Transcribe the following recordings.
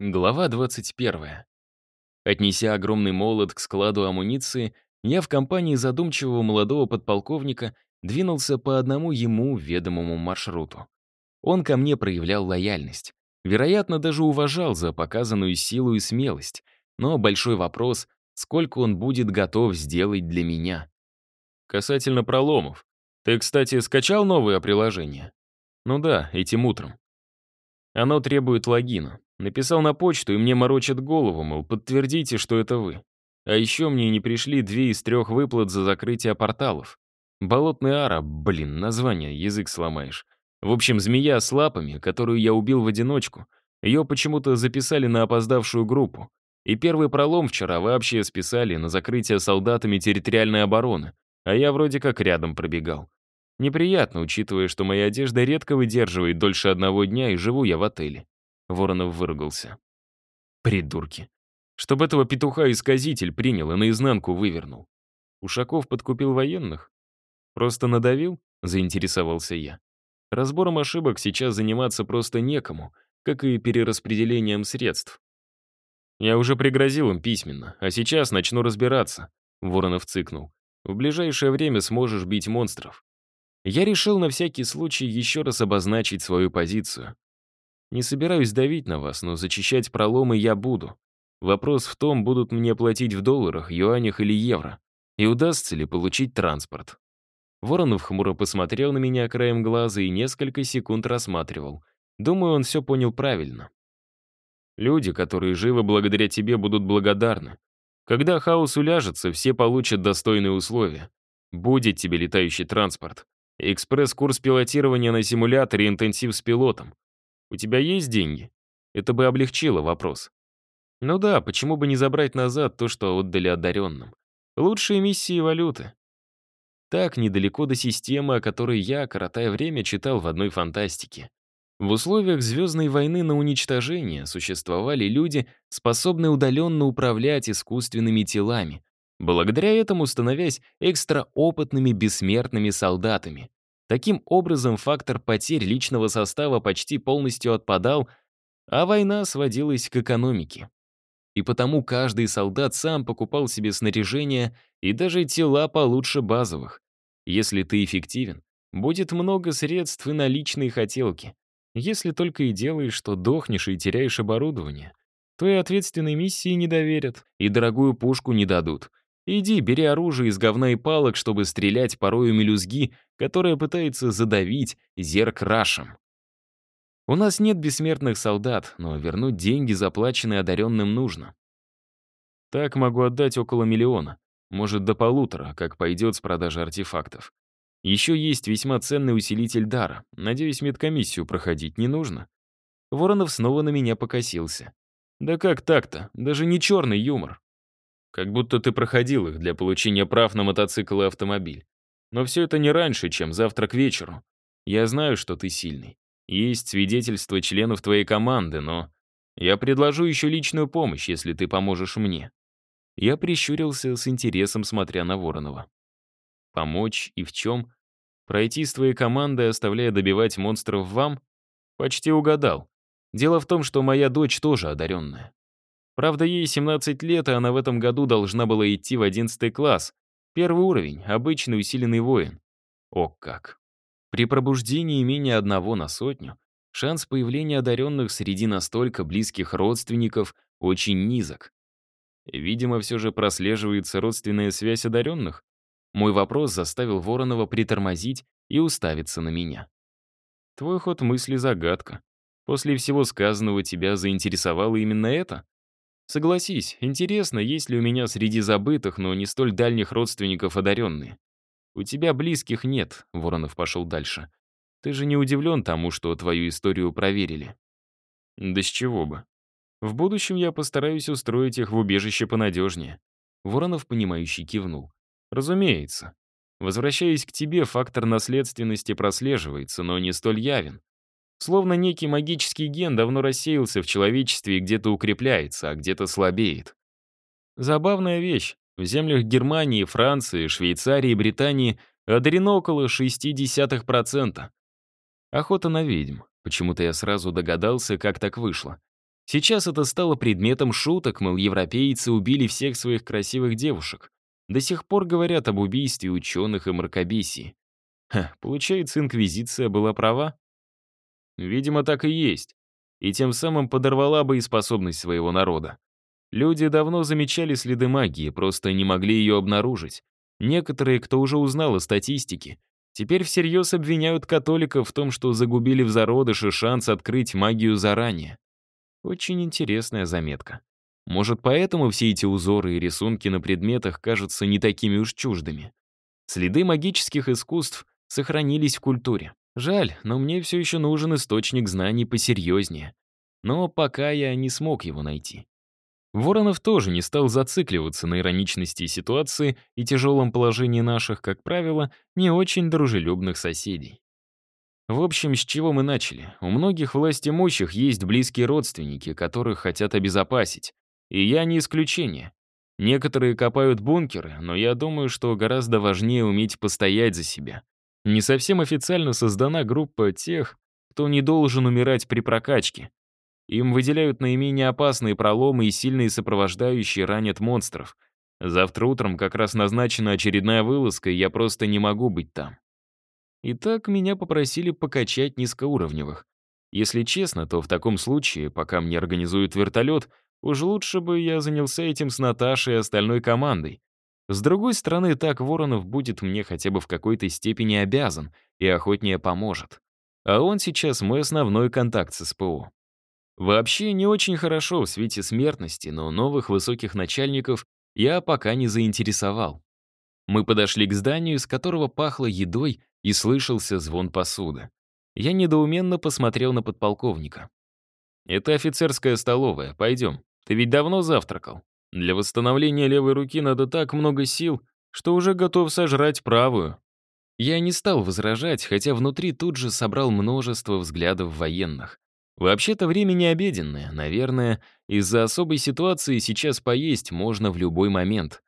Глава 21. Отнеся огромный молот к складу амуниции, я в компании задумчивого молодого подполковника двинулся по одному ему ведомому маршруту. Он ко мне проявлял лояльность. Вероятно, даже уважал за показанную силу и смелость. Но большой вопрос, сколько он будет готов сделать для меня. Касательно проломов. Ты, кстати, скачал новое приложение? Ну да, этим утром. Оно требует логина. Написал на почту, и мне морочат голову, мол, подтвердите, что это вы. А еще мне не пришли две из трех выплат за закрытие порталов. Болотный ара, блин, название, язык сломаешь. В общем, змея с лапами, которую я убил в одиночку, ее почему-то записали на опоздавшую группу. И первый пролом вчера вообще списали на закрытие солдатами территориальной обороны, а я вроде как рядом пробегал. Неприятно, учитывая, что моя одежда редко выдерживает дольше одного дня, и живу я в отеле. Воронов выругался. Придурки. Чтобы этого петуха-исказитель принял и наизнанку вывернул. Ушаков подкупил военных? Просто надавил? Заинтересовался я. Разбором ошибок сейчас заниматься просто некому, как и перераспределением средств. Я уже пригрозил им письменно, а сейчас начну разбираться. Воронов цыкнул. В ближайшее время сможешь бить монстров. Я решил на всякий случай еще раз обозначить свою позицию. Не собираюсь давить на вас, но зачищать проломы я буду. Вопрос в том, будут мне платить в долларах, юанях или евро. И удастся ли получить транспорт. Воронов хмуро посмотрел на меня краем глаза и несколько секунд рассматривал. Думаю, он все понял правильно. Люди, которые живы благодаря тебе, будут благодарны. Когда хаос уляжется, все получат достойные условия. Будет тебе летающий транспорт. Экспресс-курс пилотирования на симуляторе интенсив с пилотом. У тебя есть деньги? Это бы облегчило вопрос. Ну да, почему бы не забрать назад то, что отдали одаренным? Лучшие миссии валюты. Так, недалеко до системы, о которой я, коротая время, читал в одной фантастике. В условиях Звездной войны на уничтожение существовали люди, способные удаленно управлять искусственными телами, благодаря этому становясь экстраопытными бессмертными солдатами. Таким образом, фактор потерь личного состава почти полностью отпадал, а война сводилась к экономике. И потому каждый солдат сам покупал себе снаряжение и даже тела получше базовых. Если ты эффективен, будет много средств и на личные хотелки. Если только и делаешь, что дохнешь и теряешь оборудование, то и ответственной миссии не доверят, и дорогую пушку не дадут, Иди, бери оружие из говна и палок, чтобы стрелять порою мелюзги, которая пытается задавить зерк рашем. У нас нет бессмертных солдат, но вернуть деньги, заплаченные одаренным, нужно. Так могу отдать около миллиона, может, до полутора, как пойдет с продажи артефактов. Еще есть весьма ценный усилитель дара. Надеюсь, медкомиссию проходить не нужно. Воронов снова на меня покосился. Да как так-то? Даже не черный юмор. Как будто ты проходил их для получения прав на мотоцикл и автомобиль. Но все это не раньше, чем завтра к вечеру. Я знаю, что ты сильный. Есть свидетельства членов твоей команды, но я предложу еще личную помощь, если ты поможешь мне». Я прищурился с интересом, смотря на Воронова. «Помочь и в чем? Пройти с твоей командой, оставляя добивать монстров вам? Почти угадал. Дело в том, что моя дочь тоже одаренная. Правда, ей 17 лет, и она в этом году должна была идти в 11 класс. Первый уровень, обычный усиленный воин. О как. При пробуждении менее одного на сотню шанс появления одаренных среди настолько близких родственников очень низок. Видимо, все же прослеживается родственная связь одаренных. Мой вопрос заставил Воронова притормозить и уставиться на меня. Твой ход мысли — загадка. После всего сказанного тебя заинтересовало именно это? Согласись, интересно, есть ли у меня среди забытых, но не столь дальних родственников одаренные. У тебя близких нет, Воронов пошел дальше. Ты же не удивлен тому, что твою историю проверили. Да с чего бы. В будущем я постараюсь устроить их в убежище понадежнее. Воронов, понимающий, кивнул. Разумеется. Возвращаясь к тебе, фактор наследственности прослеживается, но не столь явен. Словно некий магический ген давно рассеялся в человечестве и где-то укрепляется, а где-то слабеет. Забавная вещь. В землях Германии, Франции, Швейцарии Британии одарено около 0,6%. Охота на ведьм. Почему-то я сразу догадался, как так вышло. Сейчас это стало предметом шуток, мол, европейцы убили всех своих красивых девушек. До сих пор говорят об убийстве ученых и мракобесии. Ха, получается, Инквизиция была права? Видимо, так и есть. И тем самым подорвала бы способность своего народа. Люди давно замечали следы магии, просто не могли ее обнаружить. Некоторые, кто уже узнал о статистике, теперь всерьез обвиняют католиков в том, что загубили в зародыше шанс открыть магию заранее. Очень интересная заметка. Может, поэтому все эти узоры и рисунки на предметах кажутся не такими уж чуждыми. Следы магических искусств сохранились в культуре. Жаль, но мне все еще нужен источник знаний посерьезнее. Но пока я не смог его найти. Воронов тоже не стал зацикливаться на ироничности ситуации и тяжелом положении наших, как правило, не очень дружелюбных соседей. В общем, с чего мы начали? У многих властимущих есть близкие родственники, которых хотят обезопасить. И я не исключение. Некоторые копают бункеры, но я думаю, что гораздо важнее уметь постоять за себя. Не совсем официально создана группа тех, кто не должен умирать при прокачке. Им выделяют наименее опасные проломы и сильные сопровождающие ранят монстров. Завтра утром как раз назначена очередная вылазка, и я просто не могу быть там. Итак, меня попросили покачать низкоуровневых. Если честно, то в таком случае, пока мне организуют вертолет, уж лучше бы я занялся этим с Наташей и остальной командой. С другой стороны, так Воронов будет мне хотя бы в какой-то степени обязан и охотнее поможет. А он сейчас мой основной контакт с СПО. Вообще не очень хорошо в свете смертности, но новых высоких начальников я пока не заинтересовал. Мы подошли к зданию, из которого пахло едой и слышался звон посуды. Я недоуменно посмотрел на подполковника. «Это офицерская столовая, пойдем. Ты ведь давно завтракал? Для восстановления левой руки надо так много сил, что уже готов сожрать правую». Я не стал возражать, хотя внутри тут же собрал множество взглядов военных. Вообще-то время не обеденное, наверное, из-за особой ситуации сейчас поесть можно в любой момент.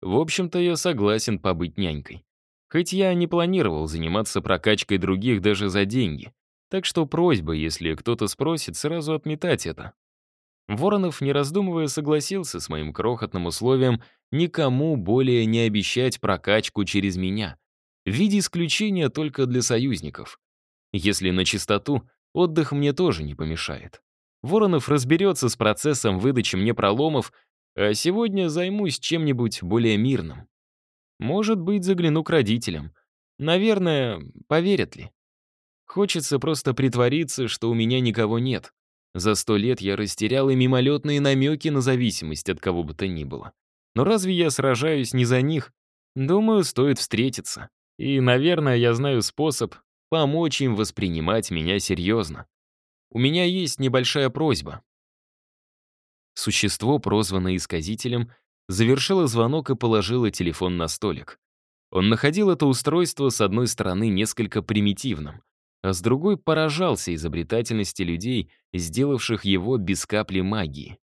В общем-то, я согласен побыть нянькой. Хоть я не планировал заниматься прокачкой других даже за деньги. Так что просьба, если кто-то спросит, сразу отметать это. Воронов, не раздумывая, согласился с моим крохотным условием никому более не обещать прокачку через меня. В виде исключения только для союзников. Если на чистоту, отдых мне тоже не помешает. Воронов разберется с процессом выдачи мне проломов, а сегодня займусь чем-нибудь более мирным. Может быть, загляну к родителям. Наверное, поверят ли. Хочется просто притвориться, что у меня никого нет. За сто лет я растерял и мимолетные намеки на зависимость от кого бы то ни было. Но разве я сражаюсь не за них? Думаю, стоит встретиться. И, наверное, я знаю способ помочь им воспринимать меня серьезно. У меня есть небольшая просьба. Существо, прозванное исказителем, завершила звонок и положила телефон на столик. Он находил это устройство с одной стороны несколько примитивным, а с другой поражался изобретательности людей, сделавших его без капли магии.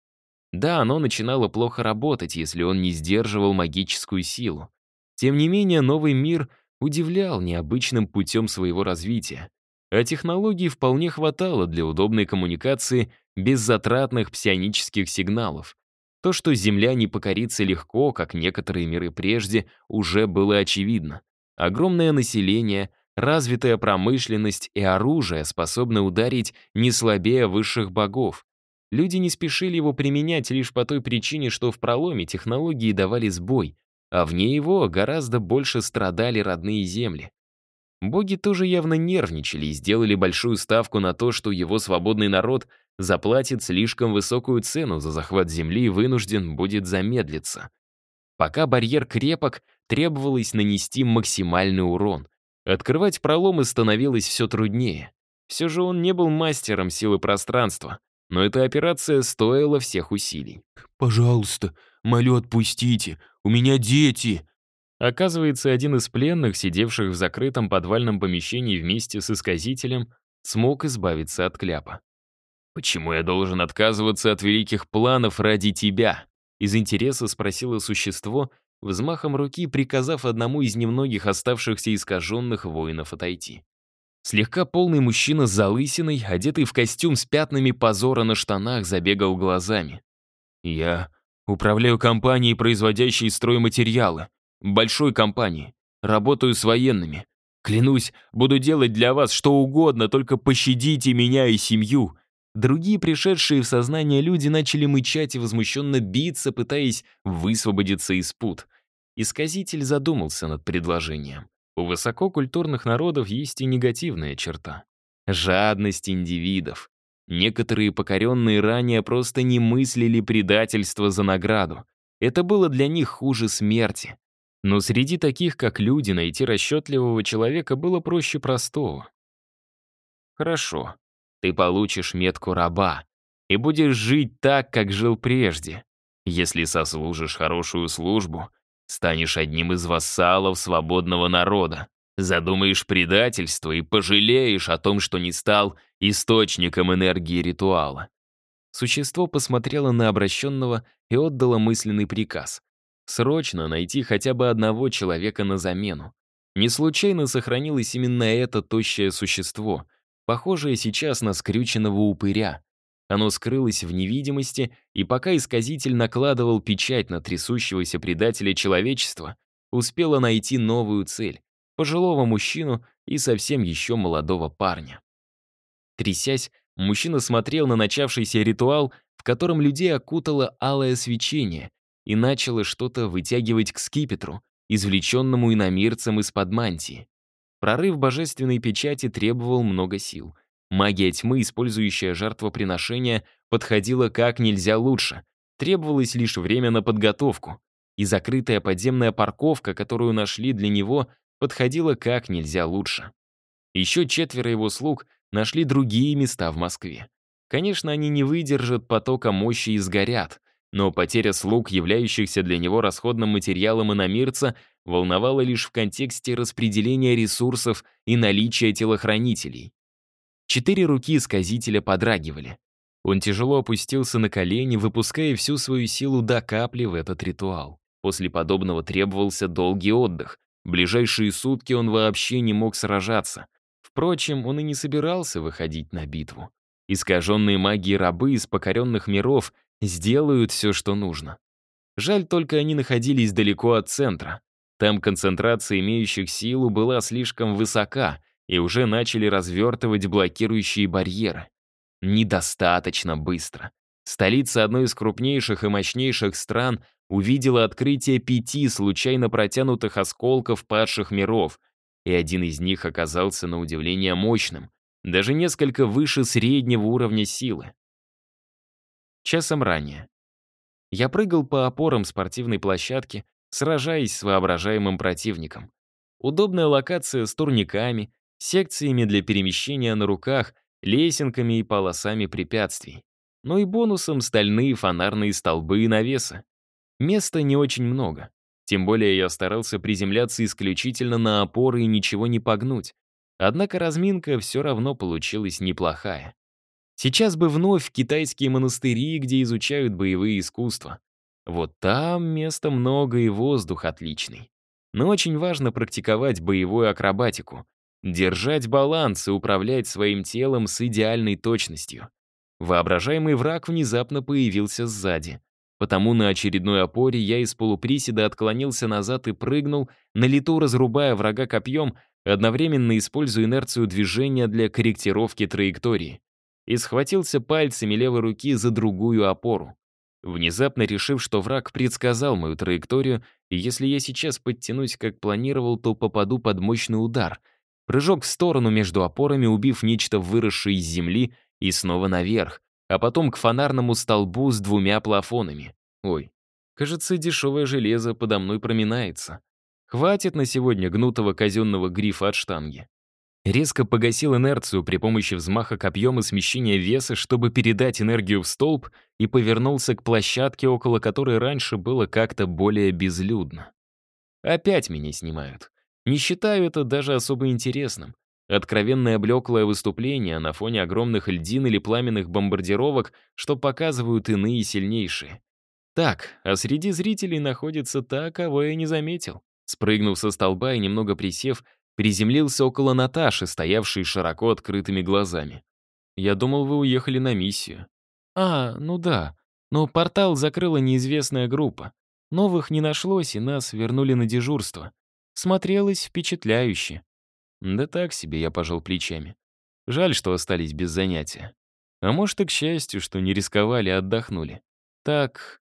Да, оно начинало плохо работать, если он не сдерживал магическую силу. Тем не менее, новый мир удивлял необычным путем своего развития, а технологий вполне хватало для удобной коммуникации без затратных псионических сигналов, то, что Земля не покорится легко, как некоторые миры прежде, уже было очевидно. Огромное население, развитая промышленность и оружие способны ударить не слабее высших богов. Люди не спешили его применять лишь по той причине, что в проломе технологии давали сбой, а вне его гораздо больше страдали родные земли. Боги тоже явно нервничали и сделали большую ставку на то, что его свободный народ заплатит слишком высокую цену за захват земли и вынужден будет замедлиться. Пока барьер крепок, требовалось нанести максимальный урон. Открывать проломы становилось все труднее. Все же он не был мастером силы пространства, но эта операция стоила всех усилий. «Пожалуйста, молю отпустите, у меня дети!» Оказывается, один из пленных, сидевших в закрытом подвальном помещении вместе с исказителем, смог избавиться от кляпа. «Почему я должен отказываться от великих планов ради тебя?» Из интереса спросило существо, взмахом руки приказав одному из немногих оставшихся искаженных воинов отойти. Слегка полный мужчина с залысиной, одетый в костюм с пятнами позора на штанах, забегал глазами. «Я управляю компанией, производящей стройматериалы. Большой компанией. Работаю с военными. Клянусь, буду делать для вас что угодно, только пощадите меня и семью». Другие пришедшие в сознание люди начали мычать и возмущенно биться, пытаясь высвободиться из пут. Исказитель задумался над предложением. У высококультурных народов есть и негативная черта. Жадность индивидов. Некоторые покоренные ранее просто не мыслили предательство за награду. Это было для них хуже смерти. Но среди таких, как люди, найти расчетливого человека было проще простого. Хорошо, ты получишь метку раба и будешь жить так, как жил прежде. Если сослужишь хорошую службу, станешь одним из вассалов свободного народа. Задумаешь предательство и пожалеешь о том, что не стал источником энергии ритуала. Существо посмотрело на обращенного и отдало мысленный приказ. Срочно найти хотя бы одного человека на замену. Не случайно сохранилось именно это тощее существо, похожее сейчас на скрюченного упыря. Оно скрылось в невидимости, и пока исказитель накладывал печать на трясущегося предателя человечества, успела найти новую цель — пожилого мужчину и совсем еще молодого парня. Трясясь, мужчина смотрел на начавшийся ритуал, в котором людей окутало алое свечение, и начало что-то вытягивать к скипетру, извлеченному иномирцем из-под мантии. Прорыв божественной печати требовал много сил. Магия тьмы, использующая жертвоприношение, подходила как нельзя лучше. Требовалось лишь время на подготовку. И закрытая подземная парковка, которую нашли для него, подходила как нельзя лучше. Еще четверо его слуг нашли другие места в Москве. Конечно, они не выдержат потока мощи и сгорят, но потеря слуг, являющихся для него расходным материалом иномирца, волновала лишь в контексте распределения ресурсов и наличия телохранителей. Четыре руки сказителя подрагивали. Он тяжело опустился на колени, выпуская всю свою силу до капли в этот ритуал. После подобного требовался долгий отдых. ближайшие сутки он вообще не мог сражаться. Впрочем, он и не собирался выходить на битву. Искаженные магией рабы из покоренных миров сделают все, что нужно. Жаль только они находились далеко от центра. Там концентрация имеющих силу была слишком высока, и уже начали развертывать блокирующие барьеры. Недостаточно быстро. Столица одной из крупнейших и мощнейших стран увидела открытие пяти случайно протянутых осколков падших миров, и один из них оказался на удивление мощным, даже несколько выше среднего уровня силы. Часом ранее. Я прыгал по опорам спортивной площадки, сражаясь с воображаемым противником. Удобная локация с турниками, секциями для перемещения на руках, лесенками и полосами препятствий. Ну и бонусом стальные фонарные столбы и навесы. Места не очень много. Тем более я старался приземляться исключительно на опоры и ничего не погнуть. Однако разминка все равно получилась неплохая. Сейчас бы вновь китайские монастыри, где изучают боевые искусства. Вот там места много и воздух отличный. Но очень важно практиковать боевую акробатику, держать баланс и управлять своим телом с идеальной точностью. Воображаемый враг внезапно появился сзади. Потому на очередной опоре я из полуприседа отклонился назад и прыгнул, на лету разрубая врага копьем, одновременно используя инерцию движения для корректировки траектории. И схватился пальцами левой руки за другую опору. Внезапно решив, что враг предсказал мою траекторию, и если я сейчас подтянусь, как планировал, то попаду под мощный удар. Прыжок в сторону между опорами, убив нечто выросшее из земли, и снова наверх, а потом к фонарному столбу с двумя плафонами. Ой, кажется, дешевое железо подо мной проминается. Хватит на сегодня гнутого казенного грифа от штанги. Резко погасил инерцию при помощи взмаха копьем и смещения веса, чтобы передать энергию в столб, и повернулся к площадке, около которой раньше было как-то более безлюдно. Опять меня снимают. Не считаю это даже особо интересным. Откровенное блеклое выступление на фоне огромных льдин или пламенных бомбардировок, что показывают иные сильнейшие. Так, а среди зрителей находится та, кого я не заметил. Спрыгнув со столба и немного присев, Приземлился около Наташи, стоявшей широко открытыми глазами. «Я думал, вы уехали на миссию». «А, ну да. Но портал закрыла неизвестная группа. Новых не нашлось, и нас вернули на дежурство. Смотрелось впечатляюще». «Да так себе», — я пожал плечами. «Жаль, что остались без занятия. А может, и к счастью, что не рисковали, а отдохнули. Так...»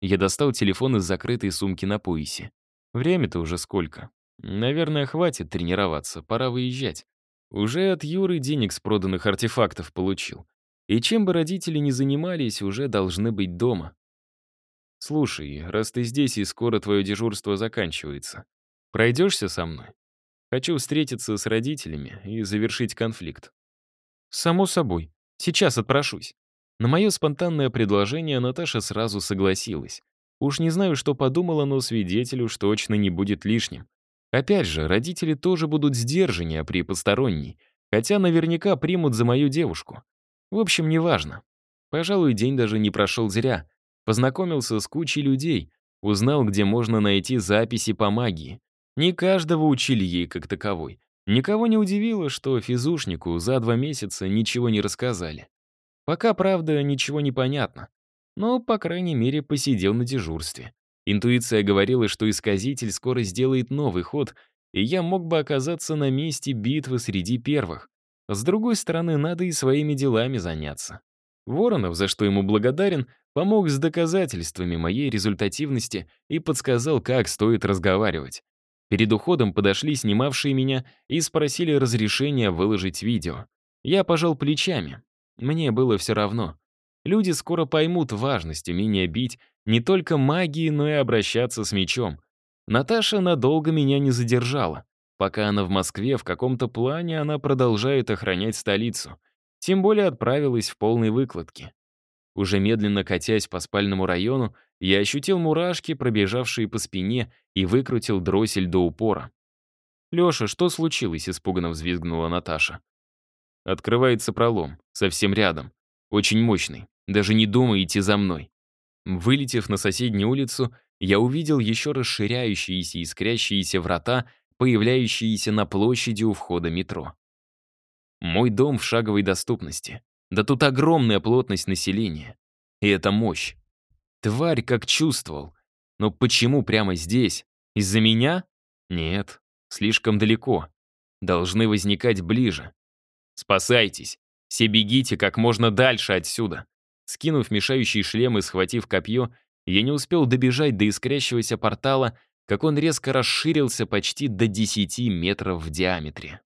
Я достал телефон из закрытой сумки на поясе. Время-то уже сколько? Наверное, хватит тренироваться, пора выезжать. Уже от Юры денег с проданных артефактов получил. И чем бы родители ни занимались, уже должны быть дома. Слушай, раз ты здесь и скоро твое дежурство заканчивается, пройдешься со мной? Хочу встретиться с родителями и завершить конфликт. Само собой. Сейчас отпрошусь. На мое спонтанное предложение Наташа сразу согласилась. Уж не знаю, что подумала, но свидетелю уж точно не будет лишним. Опять же, родители тоже будут сдержаннее при посторонней, хотя наверняка примут за мою девушку. В общем, неважно. Пожалуй, день даже не прошел зря. Познакомился с кучей людей, узнал, где можно найти записи по магии. Не каждого учили ей как таковой. Никого не удивило, что физушнику за два месяца ничего не рассказали. Пока, правда, ничего не понятно. Но, по крайней мере, посидел на дежурстве. Интуиция говорила, что исказитель скоро сделает новый ход, и я мог бы оказаться на месте битвы среди первых. С другой стороны, надо и своими делами заняться. Воронов, за что ему благодарен, помог с доказательствами моей результативности и подсказал, как стоит разговаривать. Перед уходом подошли снимавшие меня и спросили разрешения выложить видео. Я пожал плечами. Мне было все равно. Люди скоро поймут важность умения бить не только магии, но и обращаться с мечом. Наташа надолго меня не задержала. Пока она в Москве, в каком-то плане она продолжает охранять столицу. Тем более отправилась в полной выкладке. Уже медленно катясь по спальному району, я ощутил мурашки, пробежавшие по спине, и выкрутил дроссель до упора. «Лёша, что случилось?» — испуганно взвизгнула Наташа. Открывается пролом, совсем рядом. Очень мощный. Даже не думай идти за мной. Вылетев на соседнюю улицу, я увидел еще расширяющиеся и искрящиеся врата, появляющиеся на площади у входа метро. Мой дом в шаговой доступности. Да тут огромная плотность населения. И это мощь. Тварь как чувствовал. Но почему прямо здесь? Из-за меня? Нет, слишком далеко. Должны возникать ближе. Спасайтесь. Все бегите как можно дальше отсюда. Скинув мешающий шлем и схватив копье, я не успел добежать до искрящегося портала, как он резко расширился почти до 10 метров в диаметре.